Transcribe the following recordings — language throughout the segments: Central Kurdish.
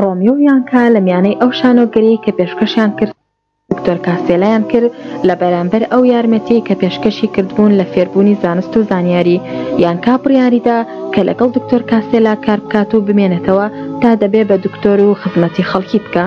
ڕۆمیۆ و یانکا لە میانەی ئەو شانۆگەریی کە پێشکەشیان کرد دکتۆر کاسێلایان کرد لە بەرامبەر ئەو یارمەتیی کە پێشکەشی کردبوون لە فێربوونی زانست و زانیاری، یانکا بڕیاری دا کە لەگەڵ دکتۆر کاسێلا کار بکات و بمێنێتەوە تا دەبێ بە دکتۆر و خزمەتی خەڵکی بکا.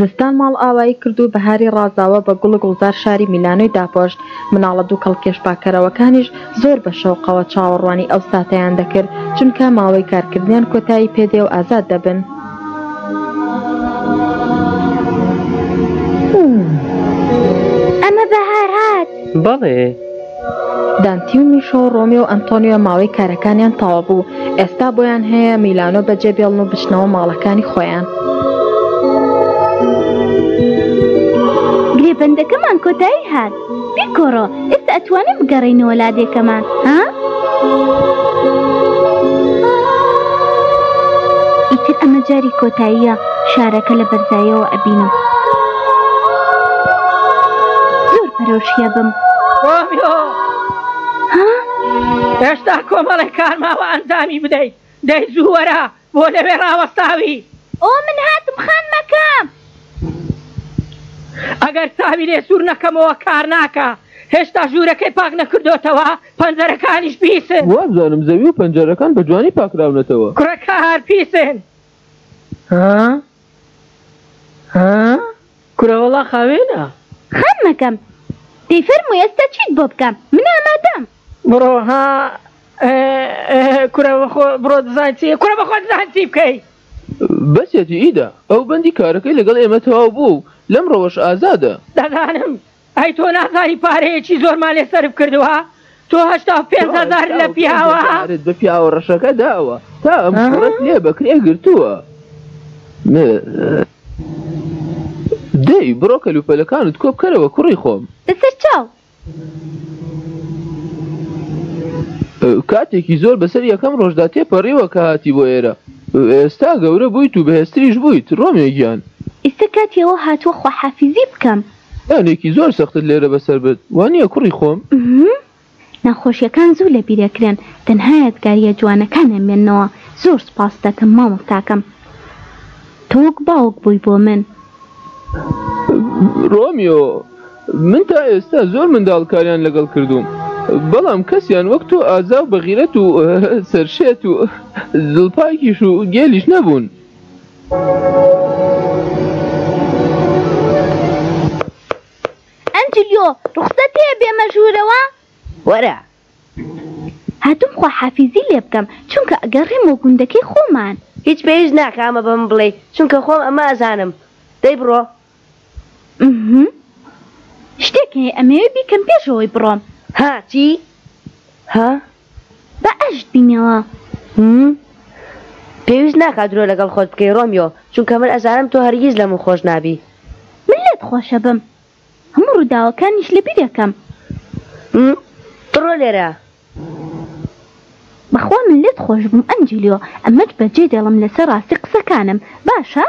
زستان ماڵ ئاوایی کرد و بەهاری ڕازاوە بە گوڵ و گوڵزار شاری میلانۆی داپۆشت، مناڵە دووکەڵ کێشپاکەرەوەکانیش زۆر بە شەوقەوە چاوەڕوانی ئەو ساتەیان دەکرد، چونکا ماوەی کارکردنیان کۆتایی پێدێ و ئازاد دەبن. ئەمە بەهار هات! بەڵێ. دانتی و میشۆ و ڕۆمی و ئەنتۆنیۆ ماوەی کارەکانیان تەواو بوو ئێستا بۆیان هەیە میلانۆ بەجێ بێڵن و بچنەوە ماڵەکانی خۆیان. گرێبەندەکەمان کۆتایی هات بیکۆڕۆ ئێستا ئەتوانین بگەڕینەوە لادێکەمان ها؟ ئیتر ئەمە جاری کۆتاییە شارەکە لە بەرزایەوە ئەبینم زۆر پەرۆشیە بم هێشتا کۆمەڵی کارماوە ئەنجامی بدەیت دەی زووەرە بۆ لەوێ ڕاوەستاوی ئۆ من هاتم خان مەکەم ئەگەر چاوی لێ سوور نەکەمەوە کار ناکە هێشتا ژوورەکەی پاک نەکردوتەوە پەنجەرەکانیش پیسن وابزانم زەوی و پەنجەرەکان بە جوانی پاکراونەتەوە کوڕەکە هەر پیسن ها ها کورە وەڵا خاوێنە. خەم مەکەم پێی فەرموو ئێستا چیت بۆ بکەم من ئامادەم. بڕۆ ها کورە بەخۆ بڕۆ دزان چی کورە بەخۆ دزان چی بکەی. بەسیەتی ئیدە ئەو بەندی کارەکەی لەگەڵ ئێمە تەواو بووە و لەمڕۆوەش ئازادە. دەزانم ئەی تۆ نازانی پارەیەکی زۆرمان لێ سەرف کردووە؟ تۆ هەشتا و پێنج هەزارت لە پیاوە. پارەت بە پیاوە ڕەشەکە داوە، تا ئەم کوڕەت لێ بە کرێ گرتووە. دەی بڕۆ کەلوپەلەکانت کۆ بکەرەوە کوڕی خۆم. بەسەرچاو! کاتێکی زۆر بەسەر یەکەم ڕۆژدا تێپەڕیوە کە هاتی بۆ ئێرە. ئێستا گەورە بوویت و بەهێزتریش بوویت ڕۆمێ گیان. ئێستا کاتی ئەوە هاتووە خواحافیزی بکەم. نانێکی زۆر سەختت لێرە بەسەر برد، وانییە کوڕی خۆم؟ ناخۆشیەکان زوو لە بیرەکرێن تەنها یادگاریە جوانەکان ئەمێننەوە زۆر سوپاست دەکەم مامۆستاکەم تۆ وەک باوک بووی بۆ من. ڕۆمیۆ، من تا ئێستا زۆر منداڵ کاریان لەگەڵ کردووم بەڵام کەسیان وەک تۆ ئازا و بەغیرەت و سەرشێت و زڵپاکیش و گێلیش نەبوون. ئەنجلیۆ، ڕوخسەت هەیە بێمە ژوورەوە؟ وەرە. هاتووم خواحافیزی لێ بکەم، چونکە ئەگەڕێم بۆ گوندەکەی خۆمان. هیچ پێویست ناکا ئەمە بە من بڵێی، چونکە خۆم ئەمە ئەزانم. دەی بڕۆ. ئمم. شتێک هەیە ئەمەوێ بیکەم پێش ئەوەی بڕۆم. ها چی؟ ها؟ با ئەشت بینەوە هم؟ پێویست ناکات درۆ لەگەڵ خۆت بکەی ڕۆمیۆ، چونکە من ئەزانم تۆ هەرگیز لە من خۆش نابی. من لێت خۆشەبم هەموو ڕووداوەکانیش لەبیرەکەم. هم، بڕۆ لێرە. بەخوا من لێت خۆشبووم ئەنجلیۆ، ئەمەت بەجێدێڵم لەسەر ڕاستی قسەکانم باشە؟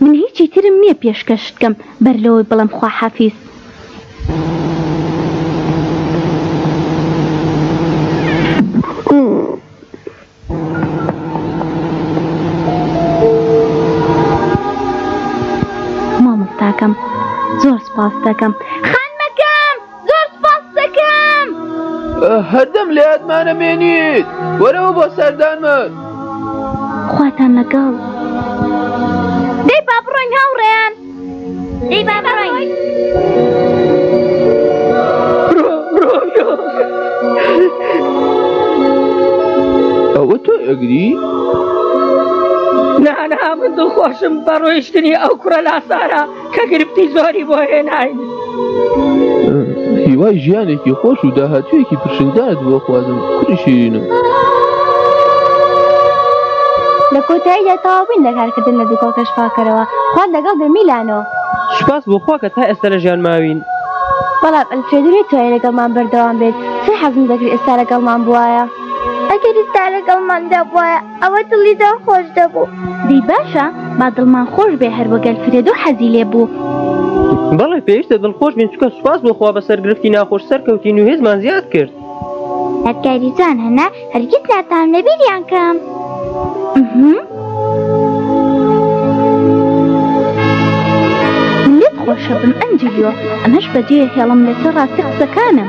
من هیچی ترم نیە پێشکەشت کەم بەر لەوەی بڵێم خواحافیز. مامۆستاکەم زۆر سوپاست دەکەم. زۆر سپاست دەکەم. هەردەم لە یادمانە مێنیت وەرەوە بۆ سەردانمان خواتان لەگەڵ دەی با بڕۆین هاوڕێیان دەی با بڕۆین ئەوە تۆ ئەگری؟ نانا من دڵخۆشم بە ڕۆیشتنی ئەو کوڕە لاسارە کە گرفتی زۆری بۆ هێناین هیوای ژیانێکی خۆش و داهاتوێکی پرشنگدارت بۆ خوازم کوری شیرینم لە کۆتاییدا تەواوبین لە کارکردن لە دووکەڵ کەشپاکەرەوە خوان لەگەڵ دەمیلانەوە سوپاس بۆ خوا کە تا ئێستا لە ژیان ماوین بەڵام ئەلفێدرێ توای لەگەڵمان بەردەوام بێت چ حەزم دەکرد ئێستا لەگەڵمان بواە ئەگەری تا لەگەڵماندا بواە ئەوە دڵی دڵ خۆش دەبوو دی باشە با دڵمان خۆش بێ هەروەگەل فرێدۆ حەزی لێ بوو بەڵێ پێویستە دڵ خۆش بین چکە سوپاس بۆخوا بە سەرگرفتی ناخۆش سەرکەوتین و هێزمان زیاد کرد هەرکاری جوان هەنا هەرگیت ناتان لەبیریان کەم لێت خۆشە بم ئەنجلیۆ ئەمەش بەجێ هێڵم لەسەر ڕاستە قسەکانم.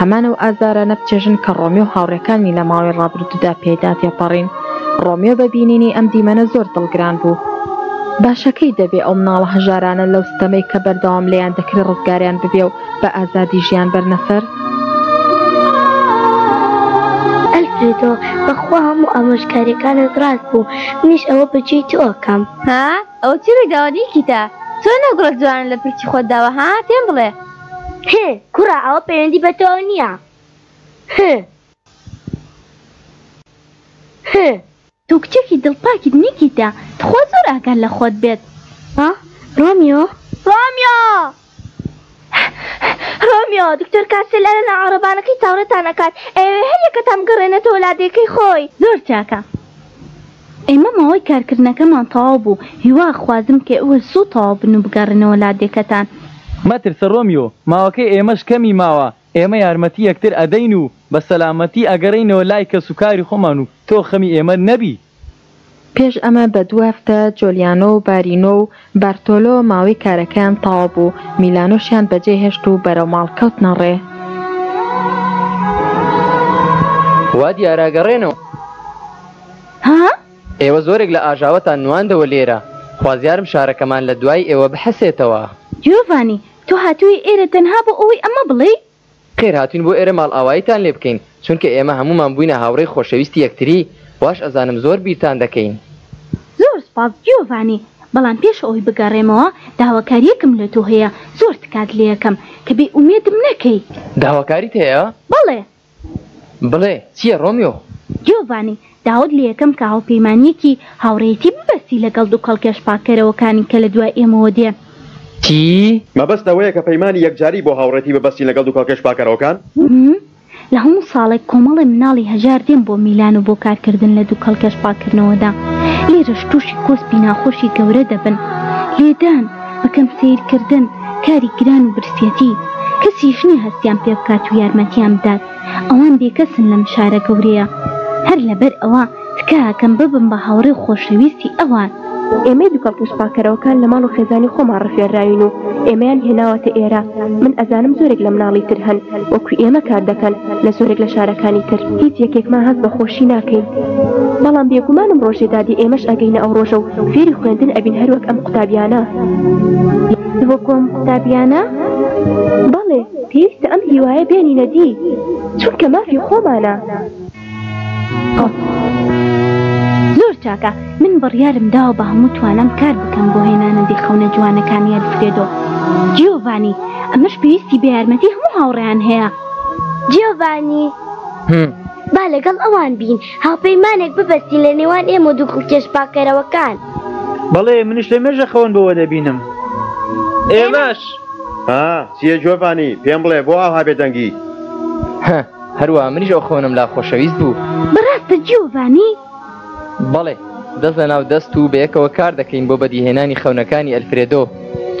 هەمان ئەو ئازارانە بچێژن کە ڕۆمیۆ و هاوڕێکانی لە ماوەی ڕابردوودا پێیدا تێپەڕین. ڕۆمیۆ بە بینینی ئەم دیمەنە زۆر دڵگران بوو. باشە کەی دەبێ ئەو مناڵە هەژارانە لەو ستەمەی کە بەردەوام لێیان دەکرێ ڕزگاریان ببێ و بە ئازادی ژیان بەرنە سەر؟ ئەلفرێدۆ، بەخوا هەموو ئامۆژگاریەکانت ڕاست بوو، منیش ئەوە بە جێی تۆ ئەکەم. ها ئەوە چی ڕوویداوە نیکیتا؟ تۆ نەگوڵە جوانە لە پرچی خۆت داوە ها؟ پێم بڵێ. هه کوڕە ئەوە پەیوەندی بە تۆوە نییە هه هه. تۆ کچێکی دڵ پاکیت نیکیتە تخوا زۆر ئاگات لە خۆت بێت ها ڕۆمیۆ ڕۆمیۆ ڕۆمیۆ دکتۆر کاسێل ئەرا ناوەڕۆبانەکەی چاوەڕێتان ئەکات ئەیەوێ هەر یەکەتان بگەڕێنێتەوە لادێکەی خۆی زۆر چاکە. ئێمە ماوەی کارکردنەکەمان تەواو بوو هیوا ئەخوازم کە ئێوەش زوو تەواو بن و بگەڕێنەوە لادێکەتان. مەترسە ڕۆمیۆ، ماوەکەی ئێمەش کەمی ماوە، ئێمە یارمەتی یەکتر ئەدەین و بە سەلامەتی ئەگەڕێینەوە لای کەس و کاری خۆمان و تۆ خەمی ئێمەت نەبی. پێش ئەمە بە دوو هەفتە جۆلیانۆ و بارینۆ و. بارتۆلۆ ماوەی کارەکەیان تەواو بوو، میلانۆشیان بەجێ هێشت و بەرەو ماڵ کەوتنە ڕێ. وا دیارە گەڕێنەوە. ها؟ ئێوە زۆرێک لە ئاژاوەتان نواندەوە لێرە، خوازیارم شارەکەمان لە دوای ئێوە بحەسێتەوە. جیۆڤانی، تۆ هاتوویە ئێرە تەنها بۆ ئەوەی ئەمە بڵێی؟ خێر هاتوین بۆ ئێرە ماڵئاواییتان لێ بکەین چونکە ئێمە هەموومان بووینە هاوڕێی خۆشەویستی یەکتری واش ئەزانم زۆر بیرتان دەکەین. زۆر سپاس جیۆڤانی، بەڵام پێش ئەوەی بگەڕێمەوە داواکارییەکم لە تۆ هەیە زۆر تکات لێ ئەکەم کە بێ ئومێدم نەکەی. داواکاریت هەیە؟ بەڵێ. بڵێ چییە ڕۆمیۆ؟ جیۆڤانی، داوت لە یەکەم کە هاوپەیمانییەکی هاوڕێیەتی ببەستی لەگەڵ دووکەڵکێش پاککەرەوەکانی کە لە دوای ئێمەوە دێن. تی. مەبەست ئەوەیە کە پەیمانی یەکجاریی بۆ هاوڕێتی ببەستین لەگەڵ دووکەڵکێش پاککەرەوەکان؟ م. لە هەموو ساڵێک کۆمەڵێ مناڵی هەژار دێن بۆ میلانۆ بۆ کارکردن لە دووکەڵکێش پاککردنەوەدا. لێرەش تووشی کۆسپی ناخۆشی گەورە دەبن. لێدان، بە کەم سەیرکردن، کاری گران و برسیەتی. کەسیش نییە هەستیان پێ بکات و یارمەتیان بدات. ئەوان بێکەسن لەم شارە گەورەیە هەر لەبەر ئەوە تکایەکەم ببن بە هاوڕێ و خۆشەویستی ئەوان. ئێمەی دوکەڵ پووچپاکەرەوەکان لە ماڵ و خێزانی خۆمان ڕفێنراوین و ئێمەیان هێناوەتە ئێرە، من ئەزانم زۆرێک لە مناڵی تر هەن وەکو ئێمە کار دەکەن لە زۆرێک لە شارەکانی تر، هیچ یەکێکمان هەست بە خۆشی ناکەین، بەڵام بێگومانم ڕۆژێ دادێ ئێمەش ئەگەینە ئەو ڕۆژە و فێری خوێندن ئەبین هەر وەک ئەم قوتابیانە. وەکو ئەم قوتابیانە؟ بەڵێ. پێویستە ئەم هیوایە بێنینە دی چونکە مافی خۆمانە. زۆر چاکە من بڕیارم داوە بە هەموو توانام کار بکەم بۆ هێنانەدی خەونە جوانەکانی ئەلفرێدۆ. جیۆڤانی، ئەمەش پێویستی بە یارمەتی هەموو هاوڕێیان هەیە. جیۆڤانی، با لەگەڵ ئەوان بین، هاوپەیمانێک ببەستین لە نێوان ئێمە و دووکڵکێش پاککەرەوەکان. بەڵێ، منیش لە مێژە خەون بەوە دەبینم. ئێمەش. چیە جۆڤانی پێم بڵێ بۆ ئاوها بێدەنگی. هە هەروا منیش ئەو خەونم لا خۆشەویست بوو. بەڕاستە جیۆڤانی؟ بەڵێ دەست لە ناو دەست و بەیەکەوە کار دەکەین بۆ بەدیهێنانی خەونەکانی ئەلفرێدۆ.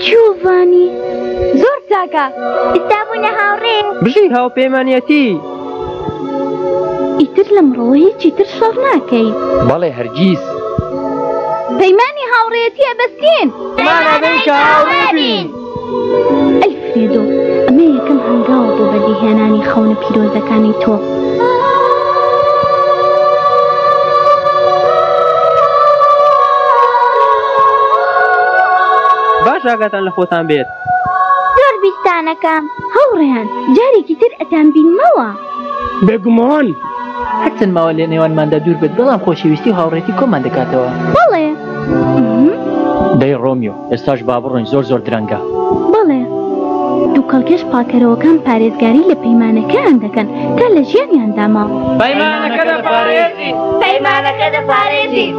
جیۆڤانی زۆر چاکە ئیستا بوونە هاوڕێ. بژی هاوپەیمانەتی. ئیتر لەمڕۆوە هیچی تر شەڕ ناکەی. بەڵێ هەرگیز. پەیمانی هاوڕێیەتیە بەستین. ئەی فرێدۆ ئەمە یەکەم هەنگاوە بۆ بەدیهێنانی خەونە پیرۆزەکانی تۆ. باش ئاگاتان لە خۆتان بێت زۆر بیستانەکەم هەوڕێیان جارێکی تر ئەتان بینمەوە بێگومان هەرچەند ماوە لێ نێوانماندا دوور بێت بەڵام خۆشەویستی و هاوڕێتی کۆمان دەکاتەوە بەڵێ دەی ڕۆمیۆ ئێستاش با بڕۆین زۆر زۆر درەنگە. بەڵێ دووکەڵکێش پاکەرەوەکان پارێزگاری لە پەیمانەکەیان دەکەن تا لە ژیانیاندا ماڵ پەیمانەکە دەپارێزین پەیمانەکە دەپارێزین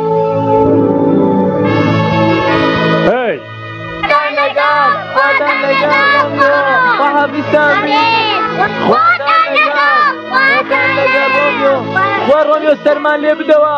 وە ڕۆمیۆ سەرمان لێ بدەوە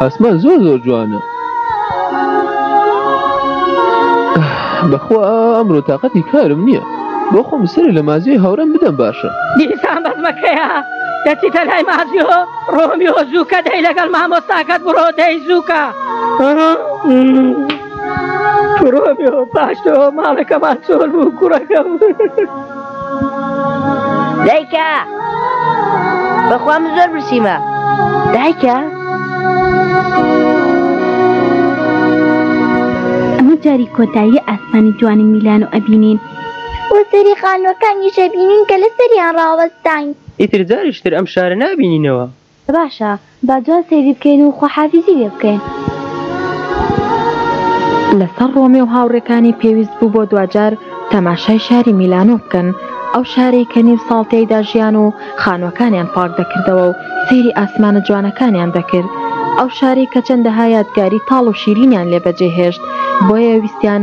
ئاسمان زۆر زۆر جوانە بەخوا ئەمرۆ تااقەتی کارم نییە بۆ خۆم سەری لە مازیۆی هاورم بدەم باشە دیسان بەزمەکەیە دەچیتە لای مازیۆ ڕۆمیۆ زووکە دەی لەگەڵ مامۆستاکەت بڕۆ دەی زووکە ڕۆمیۆ پاشتەوە ماڵەکەمان چۆل بوو کوڕەکەم دایکە بەخوا من زۆر برسیمە دایکە ئەمە جاری کۆتایی ئاسمانی جوانی میلان و ئەبینین وە سەری خانوەکانیشە بینین کە لە سەریان ڕاوەستاین ئیتر جاریشتر ئەم شارە نابینینەوە باشە با دوا سەیری بکەین و خواحافیزی لێ بکەین. لەسەر ڕۆمێ و هاوڕێکانی پێویست بوو بۆ دواجار تەماشای شاری میلانۆ بکەن، ئەو شارەی کە نیو ساڵ تیایدا ژیان و خانووەکانیان پاک دەکردەوە و سەیری ئاسمانە جوانەکانیان دەکرد، ئەو شارەی کە چەندەها یادگاری تاڵ و شیرینیان لێ بەجێ هێشت، بۆیە ویستیان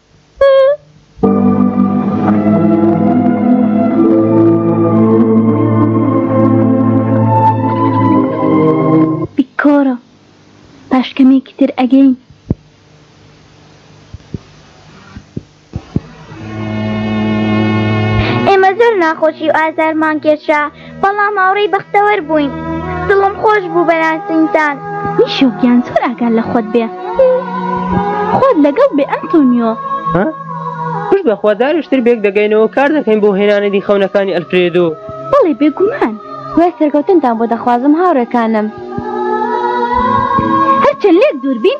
کۆرە پاش کەمێکی تر ئەگەین ئێمە زۆر ناخۆشی و ئازارمان کێشە بەڵام هاوڕێی بەختەوەر بووین دڵم خۆش بوو بەناسینتان میشو گیان زۆر ئاگار لە خۆت بێ خۆت لەگەڵ بێ ئەنتۆنیۆ پش بەخوا داروشتر بێک دەگەینەوە کار دەکەین بۆ هێنانەدی خەونەکانی ئەلفرێدۆ بەڵێ بێگومان وای سەرکەوتنتان بۆ دەخوازم هاوڕێکانم هەرچەند لێک دووربین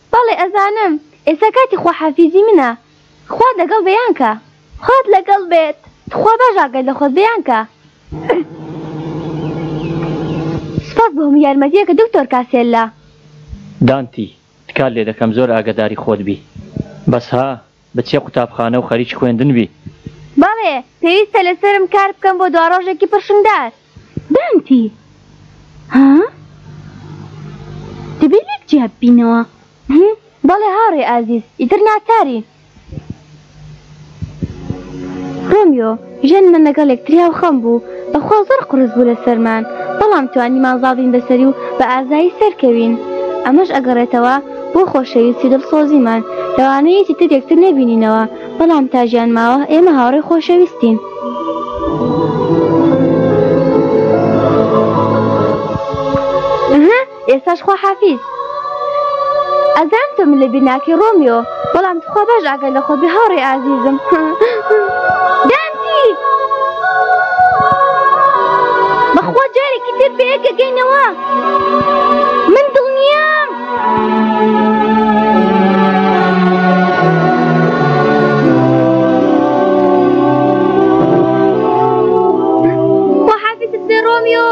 بەڵێ ئەزانم ئێستا کاتی خواحافیزی منە خوا دەگەڵ بێ یانکە. خوات لەگەڵ بێت تخوا باش ڕاگەر لە خۆت بێ یانکە. سوپاس بۆ هەموو یارمەتیەکە دکتۆر کاسێللا. دانتی تکات لێ دەکەم زۆر ئاگەداری خۆت بی بەس ها. بچیە قوتابخانە و خەریکی خوێندن بی. بەڵێ پێویستە لەسەرم کار بکەم بۆ دواڕۆژێکی پڕشنگدار. دانتی، ها؟ دەبێ لێک جیا ببینەوە. بەڵێ هاوڕێی ئازیز، ئیتر ناچارین. ڕۆمیۆ، ژن من لەگەڵ یەکتریا و خەم بوو بەخوا زۆر قورس بوو لەسەرمان بەڵام توانیمان زاڵ بین بەسەری و بە ئازایی سەرکەوین ئەمەش ئەگەڕێتەوە بۆ خۆشەویستی و دڵسۆزیمان لەوانەیە چیتر یەکتر نەبینینەوە بەڵام تا ژیان ماوە ئێمە هاوڕێی خۆشەویستین. ئێستاش خوا حافیز. ئەزانم تۆ من لەبیر ناکەی ڕۆمیۆ بەڵام تخوا باش ئاگای لە خۆت بێ هاوڕێ ئازیزم دانتی بەخوا جارێکی تر پێکە گەینەوە من دڵنیام خواحافیزت بێ ڕۆمیۆ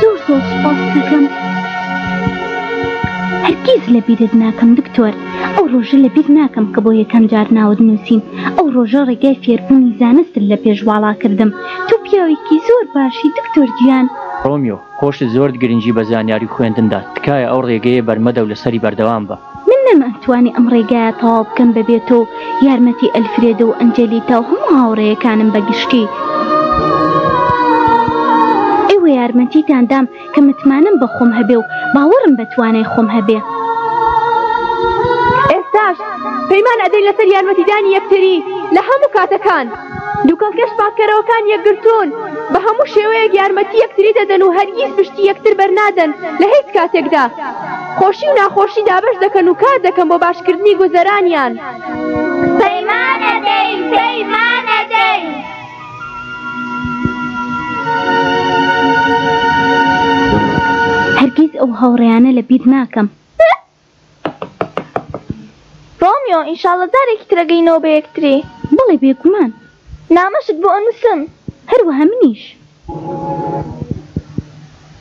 زۆر زۆر سپاس دەکەم هەرگیز لە بیرت ناکەم دکتۆر ئەو ڕۆژە لە بیر ناکەم کە بۆ یەکەم جار ناوت نووسین ئەو ڕۆژە ڕێگای فێربوونی زانست لە پێش واڵا کردم تۆ پیاوێکی زۆر باشی دکتۆر گیان ڕۆمیۆ، خۆشت زۆرت گرنگی بە زانیاری و خوێندن دا، تکایە ئەو ڕێگەیە بەرمەدە و لەسەری بەردەوام بە. من نەمانتوانی ئەم ڕێگایە تەواو بکەم بەبێ تۆ و یارمەتی ئەلفرێدۆ و ئەنجێلیتا و هەموو هاوڕێیەکانم بە گشتی. ئێوە یارمەتیتان دام کە متمانەم بە خۆم هەبێ و باوەڕم بە توانای خۆم هەبێ. ئێستاش پەیمان ئەدەین لەسەر یارمەتیدانی یەکتری لە هەموو کاتەکان. دوکەڵکەش پاککەرەوەکان یەکگرتوون، بە هەموو شێوەیەک یارمەتی یەکتری دەدەن و هەرگیز پشتی یەکتر بەرنادەن، لە هیچ کاتێکدا خۆشی و ناخۆشی دابەش دەکەن و کار دەکەن بۆ باشکردنی گوزەرانیان. ڕۆمیۆ ئینشاڵڵە جارێکی تر ئەگەینەوە بە یەکتری. بەڵێ بێگومان. نامەشت بۆ ئەنووسم. هەروەها منیش.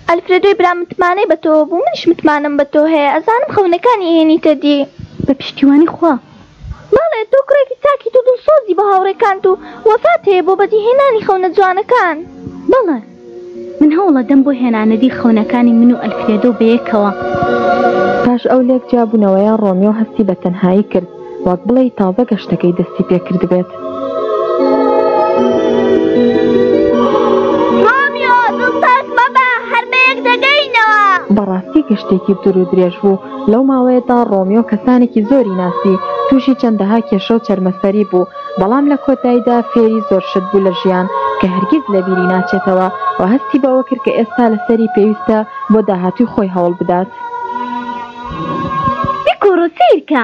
ئەلفرێدۆی برام متمانەی بە تۆوە بوو منیش متمانەم بە تۆ هەیە ئەزانم خەونەکانی ئەهێنیتە دی. بە پشتیوانی خوا. بەڵێ تۆ کوڕێکی چاکیت و دڵسۆزی بۆ هاوڕێکانت و وەفات هەیە بۆ بەدیهێنانی خەونە جوانەکان. بەڵێ من هەوڵەدەم بۆ هێنانەدی خەونەکانی من و ئەلفرێدۆ بەیەکەوە. پاش ئەو لێک جیابوونەوەیە ڕۆمیۆ هەستی بە تەنهایی کرد وەک بڵێی تازە گەشتەکەی دەستی پێکردبێت. بەڕاستی گەشتێکی دوور و درێژ بوو لەو ماوەیەدا ڕۆمیۆ کەسانێکی زۆری ناسی، تووشی چەندەها کێشە و چەرمەسەری بوو، بەڵام لە کۆتایدا فێری زۆر شت بوو لە ژیان کە هەرگیز لە بیری ناچێتەوە و هەستی بەوە کرد کە ئێستا لە سەری پێویستە بۆ داهاتووی خۆی هەوڵ بدات. بیکۆ ڕسیرکە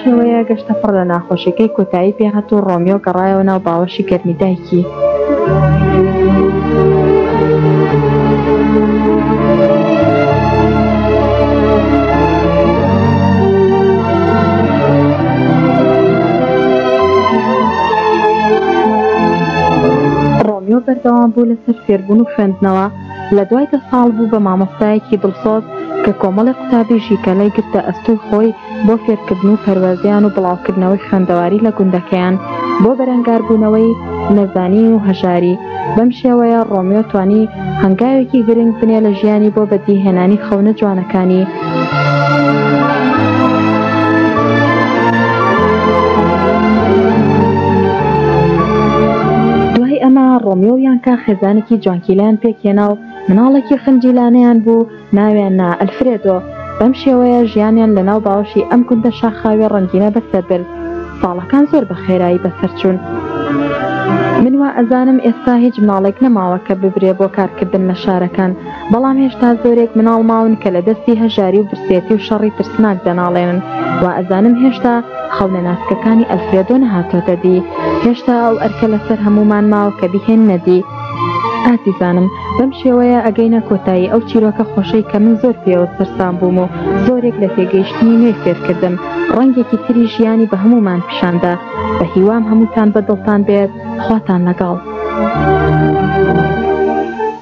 شێوەیە گەشتە پڕ لە ناخۆشیەکەی کۆتایی پێهات و ڕۆمیۆ گەڕایەوە ناو باوەشی گەرمی دایکی. بەردەوام بوو لەسەر فێربوون و خوێندنەوە لە دوای دە ساڵ بوو بە مامۆستایەکی دڵسۆز کە کۆمەڵێ قوتابی ژیکەلەی گرتە ئەستۆی خۆی بۆ فێرکردن و پەروەردەیان و بڵاوکردنەوەی خوێندەواری لە گوندەکەیان بۆ بەرەنگاربوونەوەی نەزانی و هەژاری بەم شێوەیە ڕۆمیۆ توانی هەنگاوێکی گرنگ بنێ لە ژیانی بۆ بەدیهێنانی خەونە جوانەکانی دوای ئەمە ڕۆمیۆ و یانکا خێزانێکی جوانکیلیان پێکهێنا و مناڵێکی خنجیلانیان بوو ناویان نا ئەلفرێدۆ بەم شێوەیە ژیانیان لە ناو باوەشی ئەم گوندە شاخاوی ڕەنگینە بەسەر برد ساڵەکان زۆر بە خێرایی بەسەرچوون من وا ئەزانم ئێستا هیچ مناڵێک نەماوە کە ببرێ بۆ کارکردن لە شارەکان بەڵام هێشتا زۆرێک مناڵ ماون کە لە دەستی هەژاری و برسێتی و شەڕی ترسناک دەناڵێنن و ئەزانم هێشتا خەونە ناسکەکانی ئەلفرێدۆ نەهاتۆتە دی هێشتا ئەو ئەرکە لەسەر هەمومان ماوە کە بهێن نەدی ئازیزانم بەم شێوەیە ئەگەینە کۆتایی ئەو چیرۆکە خۆشەی کە من زۆر پێوە سەرسان بووم و زۆرێک لە تێگەیشتنی نوێ فێرکردم ڕەنگێکی تری ژیانی بە هەمومان پیشاندا بە هیوام هەمووتان بە دڵتان بێت خواتان لەگەڵ. Thank you.